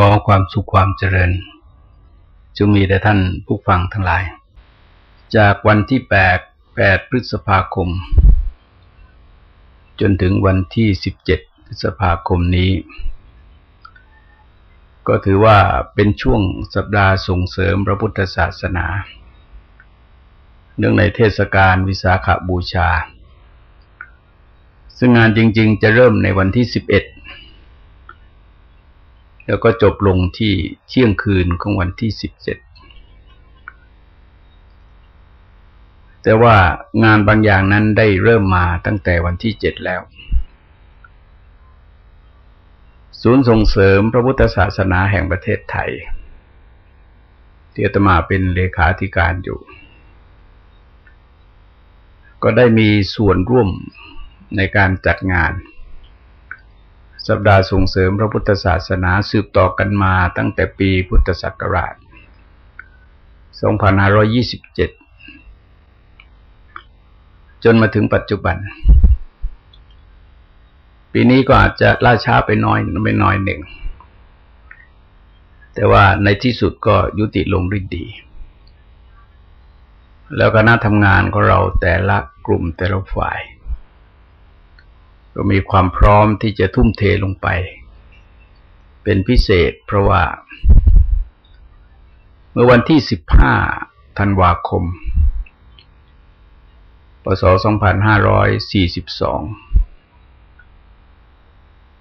ขอความสุขความเจริญจงมีแด่ท่านผู้ฟังทั้งหลาย จากวันที่แปดแปดพฤษภาคม จนถึงวันที่สิบเจ็ดพฤษภาคมนี้ ก็ถือว่าเป็นช่วงสัปดาห์ส่งเสริมพระพุทธศาสนา เนื่องในเทศกาลวิสาขาบูชา ซึ่งงานจริง ๆ จะเริ่มในวันที่สิบเอ็ด แล้วก็จบลงที่เที่ยงคืนของวันที่สิบเจ็ดแต่ว่างานบางอย่างนั้นได้เริ่มมาตั้งแต่วันที่เจ็ดแล้ว ศูนย์ส่งเสริมพระพุทธศาสนาแห่งประเทศไทยที่อาตมาเป็นเลขาธิการอยู่ ก็ได้มีส่วนร่วมในการจัดงาน สัปดาห์ส่งเสริมพระพุทธศาสนาสืบต่อกันมาตั้งแต่ปีพุทธศักราช 2527 จนมาถึงปัจจุบัน ปีนี้ก็อาจจะล่าช้าไปน้อยไปน้อยหนึ่ง แต่ว่าในที่สุดก็ยุติลงด้วยดี แล้วคณะทำงานของเราแต่ละกลุ่มแต่ละฝ่าย ก็มีความพร้อมที่จะทุ่มเทลงไป เป็นพิเศษเพราะว่า เมื่อวันที่สิบห้าธันวาคมปศ2542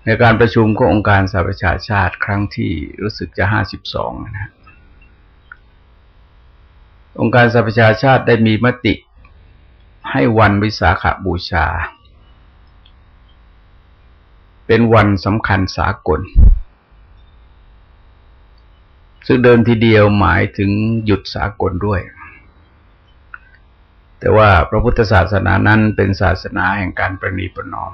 ในการประชุมขององค์การสหประชาชาติครั้งที่รู้สึกจะ52นะองค์การสหประชาชาติได้มีมติให้วันวิสาขาบูชา เป็นวันสำคัญสากล ซึ่งเดินทีเดียวหมายถึงหยุดสากลด้วย แต่ว่าพระพุทธศาสนานั้นเป็นศาสนาแห่งการประนีประนอม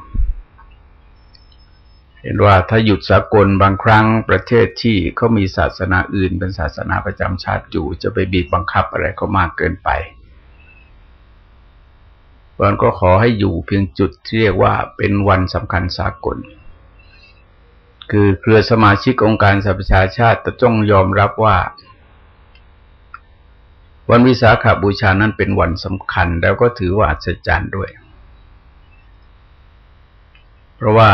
เห็นว่าถ้าหยุดสากลบางครั้งประเทศที่เขามีศาสนาอื่น เป็นศาสนาประจำชาติอยู่ จะไปบีบบังคับอะไรเขามากเกินไปวันก็ขอให้อยู่เพียงจุดที่เรียกว่าเป็นวันสำคัญสากล คือเครือสมาชิกองค์การสหประชาชาติจะต้องยอมรับว่า วันวิสาขาบูชานั้นเป็นวันสำคัญ แล้วก็ถือว่าอัศจรรย์ด้วย เพราะว่า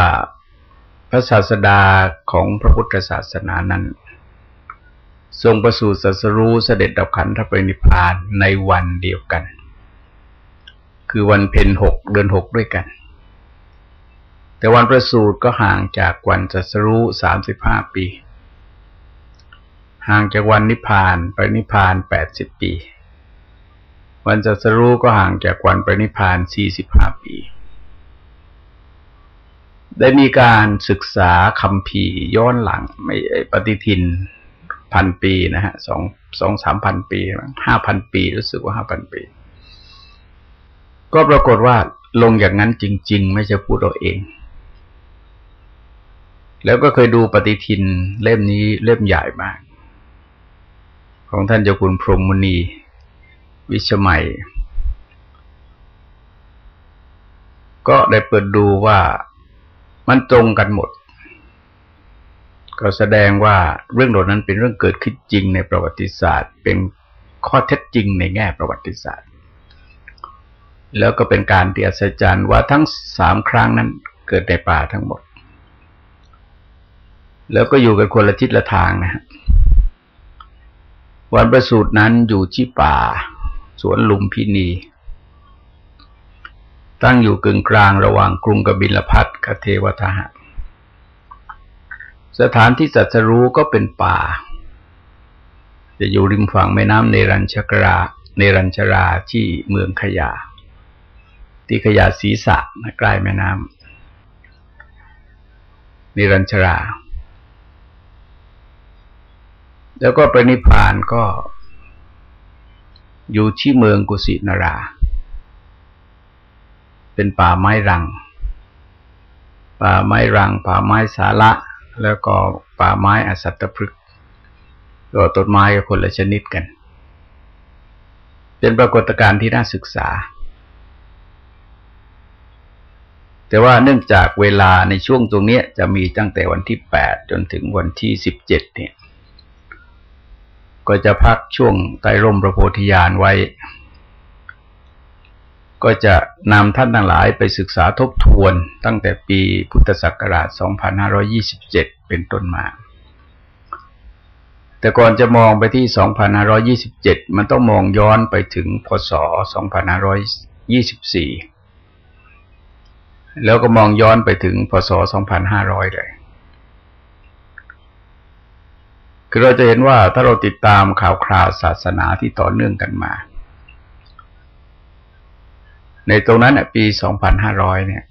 พระศาสดาของพระพุทธศาสนานั้น ทรงประสูติสัสรู้เสด็จดับขันธปรินิพานในวันเดียวกัน คือวันเพ็ญหกเดือนหกด้วยกัน แต่วันประสูติก็ห่างจากวันจัสรู้สามสิบห้าปี ห่างจากวันนิพพานไปนิพพานแปดสิบปี วันจัสรู้ก็ห่างจากวันปนิพพานสี่สิบห้าปี ได้มีการศึกษาคำพีย้อนหลังไม่ปฏิทินพันปีนะฮะสองสองสามพันปีห้าพันปีรู้สึกว่าห้าพันปี ก็ปรากฏว่าลงอย่างนั้นจริง ๆ ไม่ใช่พูดเอาเอง แล้วก็เคยดูปฏิทินเล่มนี้เล่มใหญ่มาก ของท่านเจ้าคุณพรหมมณีวิชมัย ก็ได้เปิดดูว่ามันตรงกันหมด ก็แสดงว่าเรื่องเหล่านั้นเป็นเรื่องเกิดขึ้นจริงในประวัติศาสตร์ เป็นข้อเท็จจริงในแง่ประวัติศาสตร์ แล้วก็เป็นการที่อัศจรรย์ว่าทั้งสามครั้งนั้นเกิดในป่าทั้งหมด แล้วก็อยู่กันคนละทิศละทางนะวันประสูตินั้นอยู่ที่ป่า สวนลุมพินี ตั้งอยู่กึ่งกลางระหว่างกรุงกบิลพัทกับเทวทหะสถานที่สัตรู้ก็เป็นป่า จะอยู่ริมฝั่งแม่น้ำเนรัญชกราเนรัญชราที่เมืองขยา ที่ขยาศีสะใกล้แม่น้ำเนรัญชรา แล้วก็ปรินิพานก็อยู่ที่เมืองกุสินารา เป็นป่าไม้รัง ป่าไม้รัง ป่าไม้สาระ แล้วก็ป่าไม้อสัตตพฤกษ์ก็ต้นไม้กับคนละชนิดกัน เป็นปรากฏการณ์ที่น่าศึกษา แต่ว่าเนื่องจากเวลาในช่วงตรงนี้จะมีตั้งแต่วันที่แปดจนถึงวันที่สิบเจ็ดเนี่ย ก็จะพักช่วงใต้ร่มพระโพธิญาณไว้ ก็จะนำท่านทั้งหลายไปศึกษาทบทวนตั้งแต่ปีพุทธศักราช 2527 เป็นต้นมา แต่ก่อนจะมองไปที่ 2527 มันต้องมองย้อนไปถึงพศ 2524 แล้วก็มองย้อนไปถึงพศ 2500 เลย คือเราจะเห็นว่าถ้าเราติดตามข่าวคราวศาสนาที่ต่อเนื่องกันมา ในตรงนั้นปี 2500 เนี่ย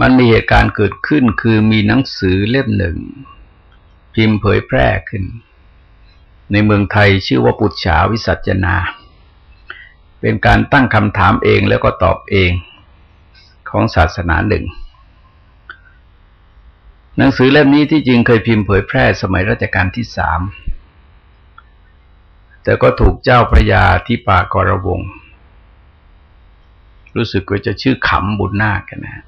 มันมีเหตุการณ์เกิดขึ้นคือมีหนังสือเล่มหนึ่ง พิมพ์เผยแพร่ขึ้น ในเมืองไทยชื่อว่าปุจฉาวิสัจนา เป็นการตั้งคำถามเองแล้วก็ตอบเองของศาสนาหนึ่ง หนังสือเล่มนี้ที่จริงเคยพิมพ์เผยแพร่สมัยรัชกาลที่สาม แต่ก็ถูกเจ้าพระยาที่ป่ากรวง รู้สึกว่าจะชื่อขำบุญนาคกันนะ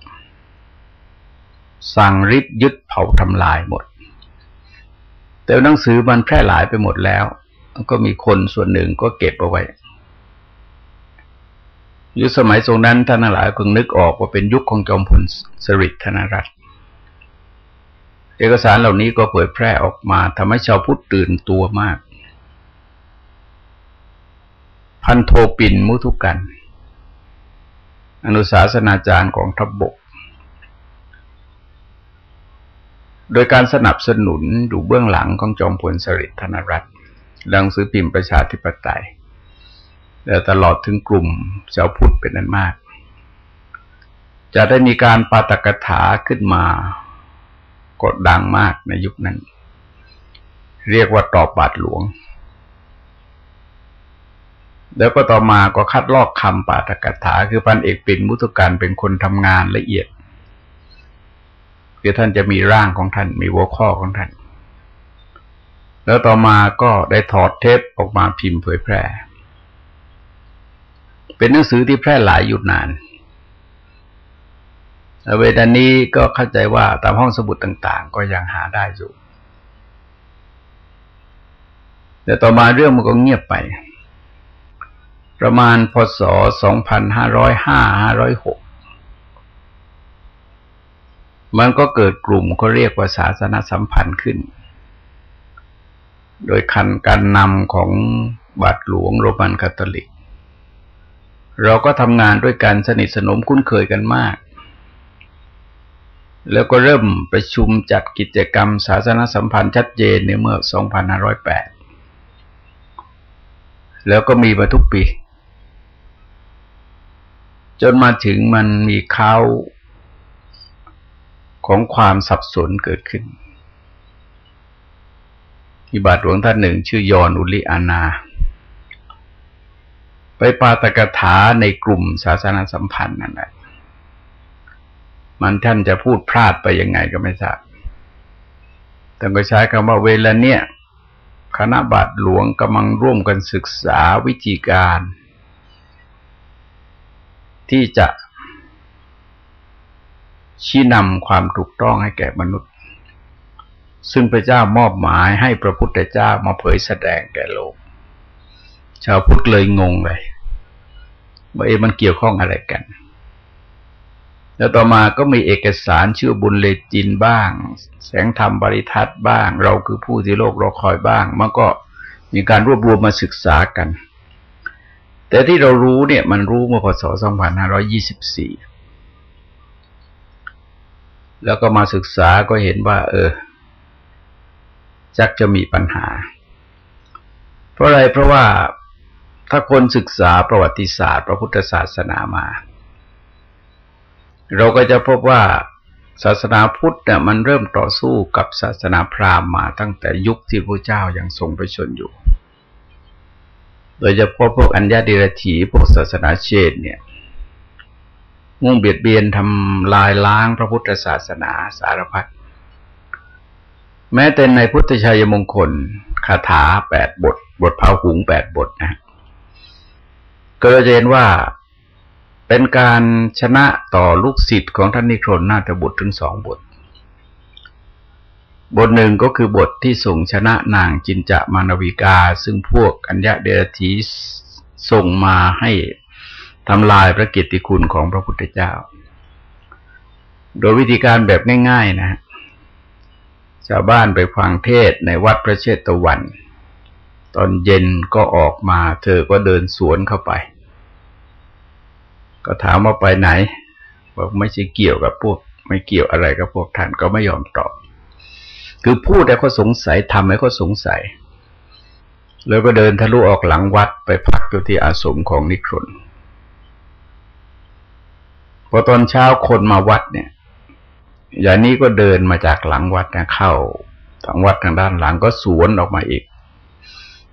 สั่งริบยึดเผาทำลายหมด แต่หนังสือมันแพร่หลายไปหมดแล้ว ก็มีคนส่วนหนึ่งก็เก็บเอาไว้ยุคสมัยทรงนั้นท่านหลายคงนึกออกว่าเป็นยุคของจอมพลสฤษดิ์ธนรัตน์ เอกสารเหล่านี้ก็เผยแพร่ออกมาทำให้ชาวพุทธตื่นตัวมาก พันโทปินมุทุกัน อนุสาสนาจารย์ของทัพบบก โดยการสนับสนุนอยู่เบื้องหลังของจอมพลสฤษดิ์ธนรัตน์ดังสือพิมพ์ประชาธิปไตยและตลอดถึงกลุ่มชาวพุทธเป็นนั้นมาก จะได้มีการปาตกถาขึ้นมา กดดังมากในยุคนั้น เรียกว่าตอบบาทหลวง แล้วก็ต่อมาก็คัดลอกคำปาตกถา คือพันเอกปิ่นมุตุการเป็นคนทำงานละเอียด คือท่านจะมีร่างของท่าน มีหัวข้อของท่าน แล้วต่อมาก็ได้ถอดเทปออกมาพิมพ์เผยแพร่ เป็นหนังสือที่แพร่หลายอยู่นาน เวลานี้ก็เข้าใจว่าตามห้องสมุดต่าง ๆ ก็ยังหาได้อยู่ แต่ต่อมาเรื่องมันก็เงียบไป ประมาณพศ 2505-506 มันก็เกิดกลุ่มเขาเรียกว่าศาสนาสัมพันธ์ขึ้น โดยคันการนำของบาทหลวงโรมันคาทอลิก เราก็ทำงานด้วยกันสนิทสนมคุ้นเคยกันมาก แล้วก็เริ่มประชุมจัดกิจกรรมศาสนสัมพันธ์ชัดเจนในเมื่อ 2508 แล้วก็มีมาทุกปี จนมาถึงมันมีข้าวของความสับสนเกิดขึ้นมีบาทหลวงท่านหนึ่งชื่อยอนอุลิอานา ไปปาตกถาในกลุ่มศาสนาสัมพันธ์นั่นแหละ มันท่านจะพูดพลาดไปยังไงก็ไม่ทราบแต่ก็ใช้คำว่าเวลาเนี่ย คณะบาทหลวงกำลังร่วมกันศึกษาวิธีการ ที่จะชี้นำความถูกต้องให้แก่มนุษย์ ซึ่งพระเจ้ามอบหมายให้พระพุทธเจ้ามาเผยแสดงแก่โลก ชาวพุทธเลยงงเลยว่าเอมันเกี่ยวข้องอะไรกัน แล้วต่อมาก็มีเอกสารชื่อบุญเลจินบ้าง แสงธรรมบริทัศน์บ้าง เราคือผู้ที่โลกรอคอยบ้าง มันก็มีการรวบรวมมาศึกษากัน แต่ที่เรารู้เนี่ยมันรู้เมื่อพศ 2524 แล้วก็มาศึกษาก็เห็นว่า เออ จักจะมีปัญหา เพราะอะไรเพราะว่าถ้าคนศึกษาประวัติศาสตร์ พระพุทธศาสนามา เราก็จะพบว่าศาสนาพุทธเนี่ยมันเริ่มต่อสู้กับศาสนาพราหมณ์มาตั้งแต่ยุคที่พระเจ้ายัางทรงไปชนอยู่ โดยเฉพาะพวกอัญญาเดรถีพวกศาสนาเชนเนี่ยมุ่งเบียดเบียนทำลายล้างพระพุทธศาสนาสารพัดแม้แต่ในพุทธชัยมงคลคาถาแปดบท บทพาหุงแปดบทนะก็จะเห็นว่า เป็นการชนะต่อลูกศิษย์ของท่านนิครนนาถบุตรถึงสองบท บทหนึ่งก็คือบทที่ส่งชนะนางจินจะมานวิกา ซึ่งพวกอัญญะเดรธีส่งมาให้ทำลายพระกิตติคุณของพระพุทธเจ้า โดยวิธีการแบบง่าย ๆ นะชาวบ้านไปฟังเทศในวัดพระเชตวัน ตอนเย็นก็ออกมา เธอก็เดินสวนเข้าไป ก็ถามว่าไปไหนบอกไม่ใช่เกี่ยวกับพวก ไม่เกี่ยวอะไรกับพวกท่านก็ไม่ยอมตอบ คือพูดแต่เขาสงสัยทำให้เขาสงสัย แล้วก็เดินทะลุออกหลังวัดไปพักอยู่ที่อาสมของนิครนพอตอนเช้าคนมาวัดเนี่ย อย่างนี้ก็เดินมาจากหลังวัดนะเข้าทางวัดทางด้านหลังก็สวนออกมาอีก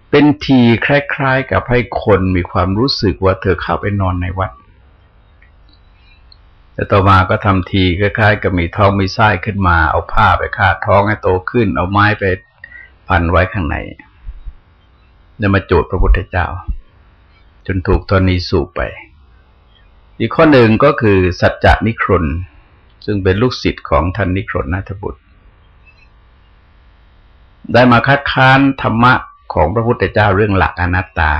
เป็นทีคล้าย ๆ กับให้คนมีความรู้สึกว่าเธอเข้าไปนอนในวัด แต่ต่อมาก็ทำทีคล้ายๆกับมีท้องมีไส้ขึ้นมา เอาผ้าไปคาดท้องให้โตขึ้น เอาไม้ไปพันไว้ข้างในจะมาโจทย์พระพุทธเจ้า จนถูกตอนนี้สูบไป อีกข้อหนึ่งก็คือสัจจนิครนซึ่งเป็นลูกศิษย์ของท่านนิครนนาถบุตร ได้มาคัดค้านธรรมะของพระพุทธเจ้าเรื่องหลักอนัตตา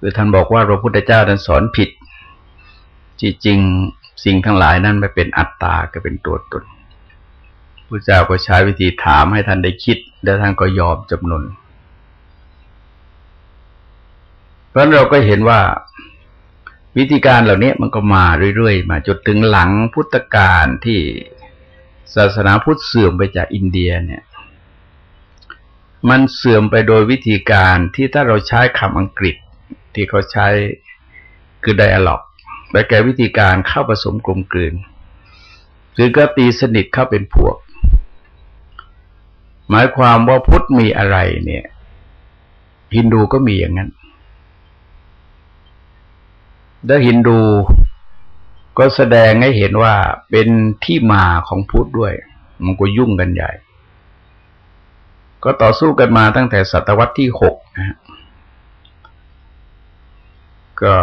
คือท่านบอกว่าพระพุทธเจ้าท่านสอนผิด จริงสิ่งทั้งหลายนั้นไม่เป็นอัตตาก็เป็นตัวตนพระเจ้าก็ใช้วิธีถามให้ท่านได้คิด แล้วท่านก็ยอมจำนนเพราะเราก็เห็นว่าวิธีการเหล่านี้มันก็มาเรื่อยๆ มาจนถึงหลังพุทธกาลที่ศาสนาพุทธเสื่อมไปจากอินเดียเนี่ย มันเสื่อมไปโดยวิธีการที่ถ้าเราใช้คำอังกฤษที่เขาใช้คือไดอะล็อกไปแก่วิธีการเข้าผสมกลมกลืนคือก็ตีสนิทเข้าเป็นพวก หมายความว่าพุทธมีอะไรเนี่ย ฮินดูก็มีอย่างนั้นแล้วฮินดูก็แสดงให้เห็นว่าเป็นที่มาของพุทธด้วย มันก็ยุ่งกันใหญ่ ก็ต่อสู้กันมาตั้งแต่ศตวรรษที่หกนะก็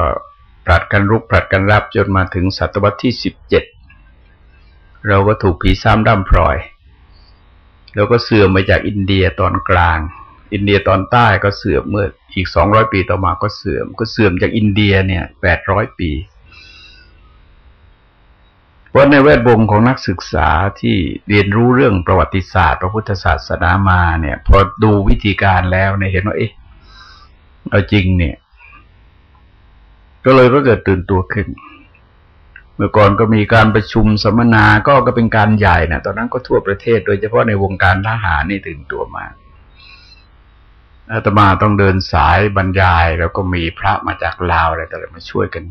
ผลัดกันรุกผลัดกันรับจนมาถึงศตวรรษที่สิบเจ็ดเราก็ถูกผีซ้ำดั้มพลอย แล้วก็เสื่อมมาจากอินเดียตอนกลาง อินเดียตอนใต้ก็เสื่อมเมื่ออีกสองร้อยปีต่อมาก็เสื่อม ก็เสื่อมจากอินเดียเนี่ยแปดร้อยปี เพราะในแวดวงของนักศึกษาที่เรียนรู้เรื่องประวัติศาสตร์ พระพุทธศาสนามาเนี่ย พอดูวิธีการแล้วเนี่ยเห็นว่าเอ๊ะเอาจริงเนี่ย ก็เลยก็เกิดตื่นตัวขึ้น เมื่อก่อนก็มีการประชุมสัมมนาก็ก็เป็นการใหญ่นะตอนนั้นก็ทั่วประเทศ โดยเฉพาะในวงการทหารนี่ตื่นตัวมากอาตมาต้องเดินสายบรรยาย แล้วก็มีพระมาจากลาวอะไรต่างๆมาช่วยกัน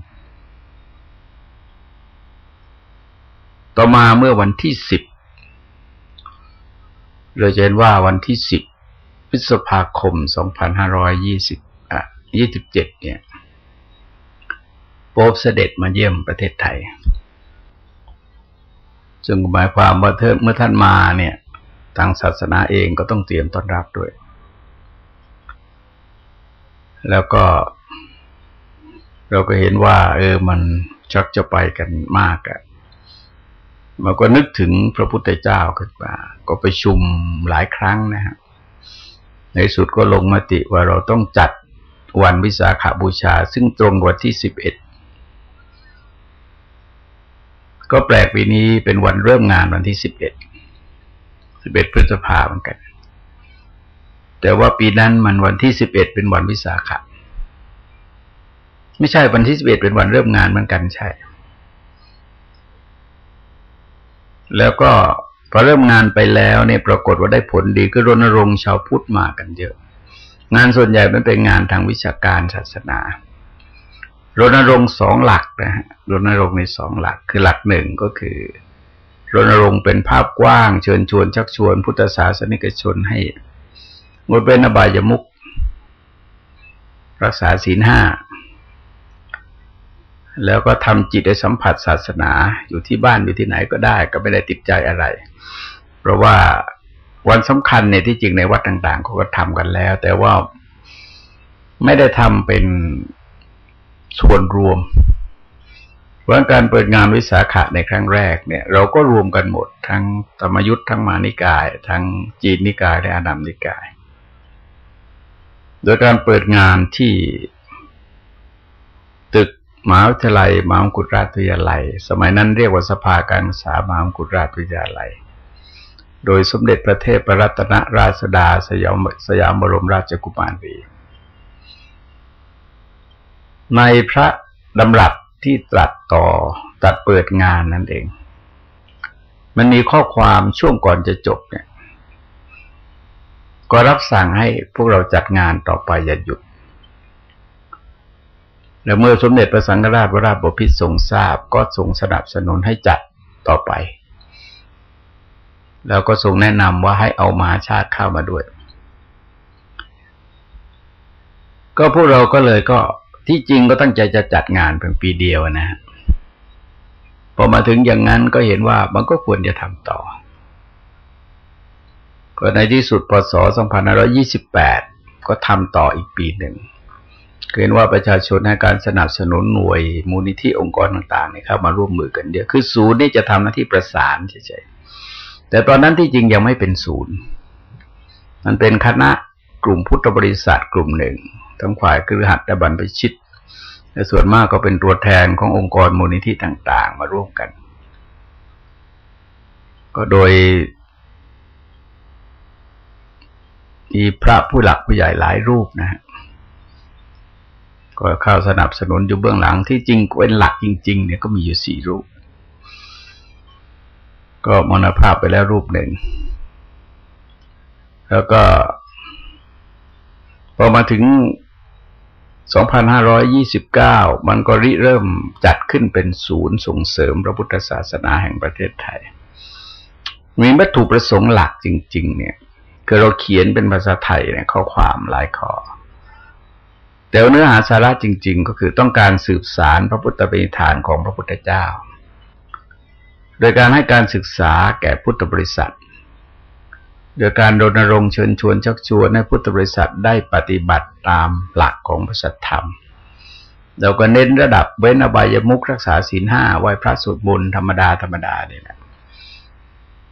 ต่อมาเมื่อวันที่สิบเราจะเห็นว่าวันที่สิบพฤษภาคมสองพันห้าร้อยยี่สิบอะยี่สิบเจ็ดเนี่ย โป๊บเสด็จมาเยี่ยมประเทศไทยจึงหมายความว่าเมื่อท่านมาเนี่ย ทางศาสนาเองก็ต้องเตรียมต้อนรับด้วย แล้วก็ เราก็เห็นว่า เออมันชักจะไปกันมากอะ่ะมันก็นึกถึงพระพุทธเจ้าขึ้นมา ก็ไปชุมหลายครั้งนะฮะ ในสุดก็ลงมติว่าเราต้องจัดวันวิสาขาบูชา ซึ่งตรงวันที่สิบเอ็ด ก็แปลกปีนี้เป็นวันเริ่มงานวันที่สิบเอ็ดสิบเอ็ดพฤษภาเหมือนกัน แต่ว่าปีนั้นมันวันที่สิบเอ็ดเป็นวันวิสาขะไม่ใช่วันที่สิบเอ็ดเป็นวันเริ่มงานเหมือนกันใช่ แล้วก็พอเริ่มงานไปแล้วเนี่ยปรากฏว่าได้ผลดีก็รณรงค์ชาวพุทธมากันเยอะ งานส่วนใหญ่มันเป็นงานทางวิชาการศาสนา รณรงค์สองหลักนะฮะรณรงค์ในสองหลัก คือหลักหนึ่งก็คือ รณรงค์เป็นภาพกว้างเชิญชวนชักชวน พุทธศาสนิกชนให้งดเป็นอบายมุกรักษาศีลห้าแล้วก็ทำจิตให้สัมผัสศาสนาอยู่ที่บ้านอยู่ที่ไหนก็ได้ ก็ไม่ได้ติดใจอะไร เพราะว่าวันสำคัญเนี่ยที่จริงในวัดต่างๆเขาก็ทำกันแล้ว แต่ว่าไม่ได้ทำเป็น ส่วนรวมเพราะการเปิดงานวิสาขะในครั้งแรกเนี่ย เราก็รวมกันหมด ทั้งธรรมยุทธ์ทั้งมานิกาย ทั้งจีนนิกายและอานัมนิกาย โดยการเปิดงานที่ตึกมหาวิทยาลัยมหามกุฎราวิทยาลัย สมัยนั้นเรียกว่าสภาการศึกษามหามกุฎราวิทยาลัย โดยสมเด็จพระเทพรัตนราชดาสยามสยามบรมราชกุมารี ในพระดำรัสที่ตรัสต่อตัดเปิดงานนั่นเอง มันมีข้อความช่วงก่อนจะจบเนี่ย ก็รับสั่งให้พวกเราจัดงานต่อไปอย่าหยุด แล้วเมื่อสมเด็จพระสังฆราชวราชบพิตรทรงทราบ ก็ทรงสนับสนุนให้จัดต่อไป แล้วก็ทรงแนะนำว่าให้เอามาชาติเข้ามาด้วย ก็พวกเราก็เลยก็ ที่จริงก็ตั้งใจจะจัดงานเพียงปีเดียวนะฮะพอมาถึงอย่างนั้นก็เห็นว่ามันก็ควรจะทำต่อ ก็ในที่สุดพศ 2528 ก็ทำต่ออีกปีหนึ่งเห็นว่าประชาชนให้การสนับสนุนหน่วยมูลนิธิองค์กรต่างๆเนี่ยเข้ามาร่วมมือกันเยอะคือศูนย์นี่จะทำหน้าที่ประสานเฉยๆแต่ตอนนั้นที่จริงยังไม่เป็นศูนย์ มันเป็นคณะกลุ่มพุทธบริษัทกลุ่มหนึ่ง ทั้งฝ่ายคือหัตถบันไปชิตและส่วนมากก็เป็นตัวแทนขององค์กรมูลนิธิต่าง ๆ มาร่วมกัน ก็โดยมีพระผู้หลักผู้ใหญ่หลายรูปนะฮะก็เข้าสนับสนุนอยู่เบื้องหลังที่จริงเป็นหลักจริง ๆ เนี่ยก็มีอยู่สี่รูป ก็มรณภาพไปแล้วรูปหนึ่ง แล้วก็ พอมาถึง 2529 มันก็ริเริ่มจัดขึ้นเป็นศูนย์ส่งเสริมพระพุทธศาสนาแห่งประเทศไทย มีวัตถุประสงค์หลักจริง ๆ เนี่ยคือเราเขียนเป็นภาษาไทยเนี่ยข้อความหลายข้อแต่เนื้อหาสาระจริง ๆ ก็คือต้องการสืบสารพระพุทธปฏิฐานของพระพุทธเจ้า โดยการให้การศึกษาแก่พุทธบริษัท โดยการรณรงค์เชิญชวนชักชวนให้พุทธบริษัทได้ปฏิบัติตามหลักของพระสัทธรรม เราก็เน้นระดับเว้นอบายมุกรักษาศีลห้าไหว้พระสวดมนต์ธรรมดาธรรมดาเนี่ยแหละ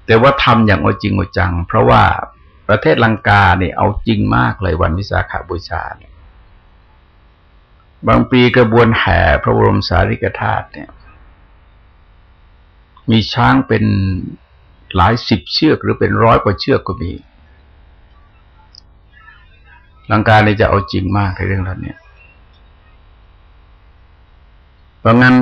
แต่ว่าทำอย่างอจริงอจัง เพราะว่าประเทศลังกาเนี่ยเอาจริงมากเลยวันวิสาขาบูชาเนี่ยบางปีกระบวนแห่พระบรมสารีริกธาตุเนี่ย มีช้างเป็น หลายสิบเชือกหรือเป็นร้อยกว่าเชือกก็มีลังการนี่จะเอาจริงมากในเรื่องนี้เพราะงั้น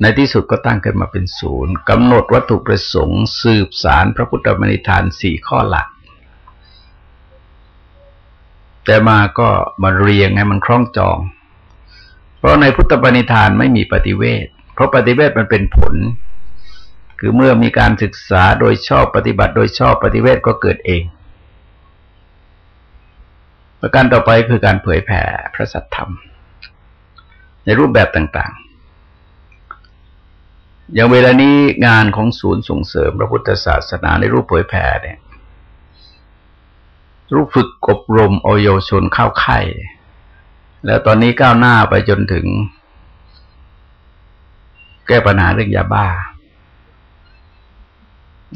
ในที่สุดก็ตั้งขึ้นมาเป็นศูนย์กำหนดวัตถุประสงค์สืบสารพระพุทธมณีทานสี่ข้อหลัก แต่มาก็มาเรียงให้มันคล้องจอง เพราะในพุทธปณิธานไม่มีปฏิเวทเพราะปฏิเวทมันเป็นผล คือเมื่อมีการศึกษาโดยชอบปฏิบัติ โดยชอบปฏิเวทก็เกิดเอง ประการต่อไปคือการเผยแผ่พระสัทธรรม ในรูปแบบต่างๆ อย่างเวลานี้งานของศูนย์ส่งเสริมพระพุทธศาสนาในรูปเผยแผ่เนี่ย รูปฝึกอบรมอโยชนเข้าไข่แล้วตอนนี้ก้าวหน้าไปจนถึง แก้ปัญหาเรื่องยาบ้า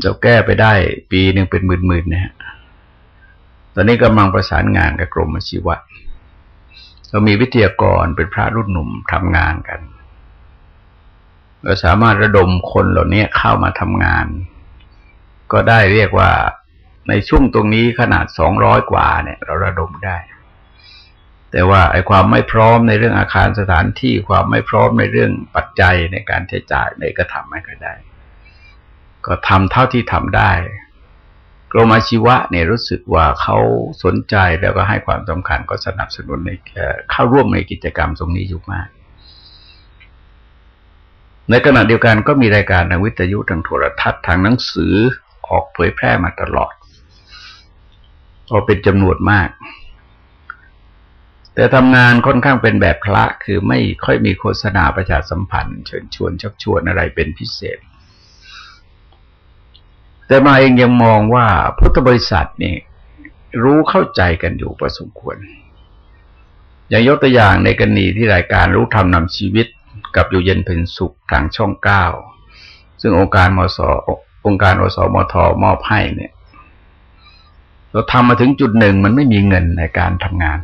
เราแก้ไปได้ปีหนึ่งเป็นหมื่นๆนะฮะตอนนี้กำลังประสานงานกับกรมอาชีวะเรามีวิทยากรเป็นพระรุ่นหนุ่มทำงานกัน เราสามารถระดมคนเหล่านี้เข้ามาทำงาน ก็ได้เรียกว่าในช่วงตรงนี้ขนาดสองร้อยกว่าเนี่ย เราระดมได้ แต่ว่าไอ้ความไม่พร้อมในเรื่องอาคารสถานที่ความไม่พร้อมในเรื่องปัจจัยในการใช้จ่ายในก็ทำไม่ได้ ก็ทำเท่าที่ทำได้กรมอาชีวะเนี่ยรู้สึกว่าเขาสนใจแล้วก็ให้ความสำคัญก็สนับสนุนในเข้าร่วมในกิจกรรมตรงนี้อยู่มาก ในขณะเดียวกันก็มีรายการทางวิทยุทางโทรทัศน์ทางหนังสือออกเผยแพร่มาตลอดก็เป็นจำนวนมาก แต่ทำงานค่อนข้างเป็นแบบพระคือไม่ค่อยมีโฆษณาประชาสัมพันธ์ เชิญชวนชักชวนอะไรเป็นพิเศษ แต่มาเองยังมองว่าพุทธบริษัทนี่รู้เข้าใจกันอยู่ประสมควร อย่างยกตัวอย่างในกรณีที่รายการรู้ธรรมนำชีวิต กับอยู่เย็นเป็นสุขทางช่องเก้าซึ่งองค์การมสองค์การอสมทมอบให้เนี่ย เราทำมาถึงจุดหนึ่งมันไม่มีเงินในการทำงาน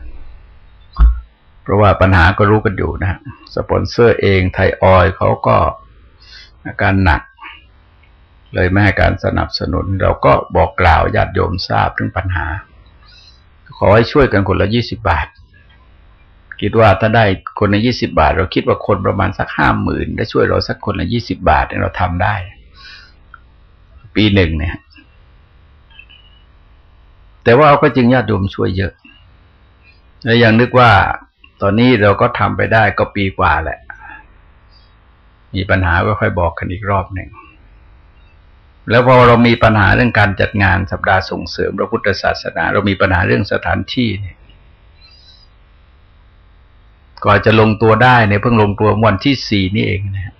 เพราะว่าปัญหาก็รู้กันอยู่นะสปอนเซอร์เองไทยออยล์เขาก็อาการหนัก เลยไม่ให้การสนับสนุน เราก็บอกกล่าวญาติโยมทราบถึงปัญหา ขอให้ช่วยกันคนละยี่สิบบาท คิดว่าถ้าได้คนละยี่สิบบาท เราคิดว่าคนประมาณสักห้าหมื่นได้ช่วยเราสักคนละยี่สิบบาทเนี่ยเราทำได้ ปีหนึ่งเนี่ย แต่ว่าเราก็จึงญาติโยมช่วยเยอะและยังนึกว่าตอนนี้เราก็ทำไปได้ก็ปีกว่าแหละ มีปัญหาก็ค่อยบอกกันอีกรอบหนึ่ง แล้วพอเรามีปัญหาเรื่องการจัดงานสัปดาห์ส่งเสริมพระพุทธศาสนา เรามีปัญหาเรื่องสถานที่เนี่ยก็จะลงตัวได้ในเพิ่งลงตัววันที่สี่นี่เองนะ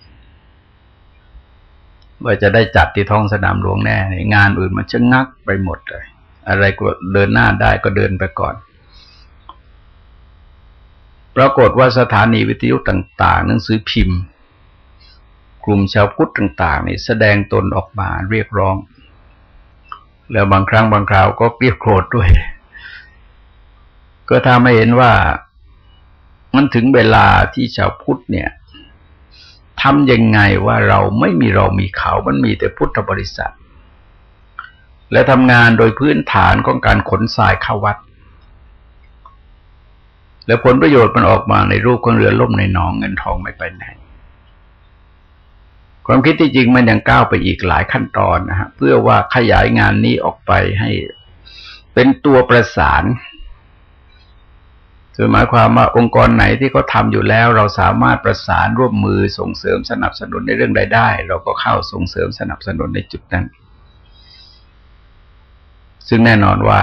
ว่าจะได้จัดที่ท้องสนามหลวงแน่ งานอื่นมันชะงักไปหมดเลย อะไรก็เดินหน้าได้ก็เดินไปก่อน ปรากฏว่าสถานีวิทยุต่าง ๆ หนังสือพิมพ์ กลุ่มชาวพุทธต่าง ๆ นี่แสดงตนออกมาเรียกร้อง แล้วบางครั้งบางคราวก็เกลียดโกรธด้วย ก็ทำให้เห็นว่ามันถึงเวลาที่ชาวพุทธเนี่ยทำยังไงว่าเราไม่มีเรามีเขา มันมีแต่พุทธบริษัท และทำงานโดยพื้นฐานของการขนทรายเข้าวัด แล้วผลประโยชน์มันออกมาในรูปของเรือล่มในหนองเงินทองไม่ไปไหน ความคิดที่จริงมันยังก้าวไปอีกหลายขั้นตอนนะฮะเพื่อว่าขยายงานนี้ออกไปให้เป็นตัวประสานคือหมายความว่าองค์กรไหนที่เขาทาอยู่แล้ว เราสามารถประสานร่วมมือส่งเสริมสนับสนุนในเรื่องใดได้ เราก็เข้าส่งเสริมสนับสนุนในจุดนั้น ซึ่งแน่นอนว่า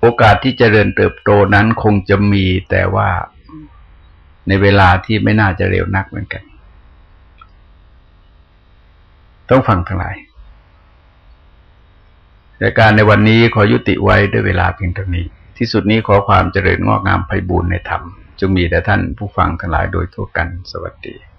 โอกาสที่จเจริญเติบโตนั้นคงจะมีแต่ว่าในเวลาที่ไม่น่าจะเร็วนักเหมือนกัน ต้องฟังทั้งหลายรายการในวันนี้ขอยุติไว้ด้วยเวลาเพียงเท่านี้ ที่สุดนี้ขอความเจริญงอกงามไพบูรณ์ในธรรมจงมีแต่ท่านผู้ฟังทั้งหลายโดยทั่วกันสวัสดี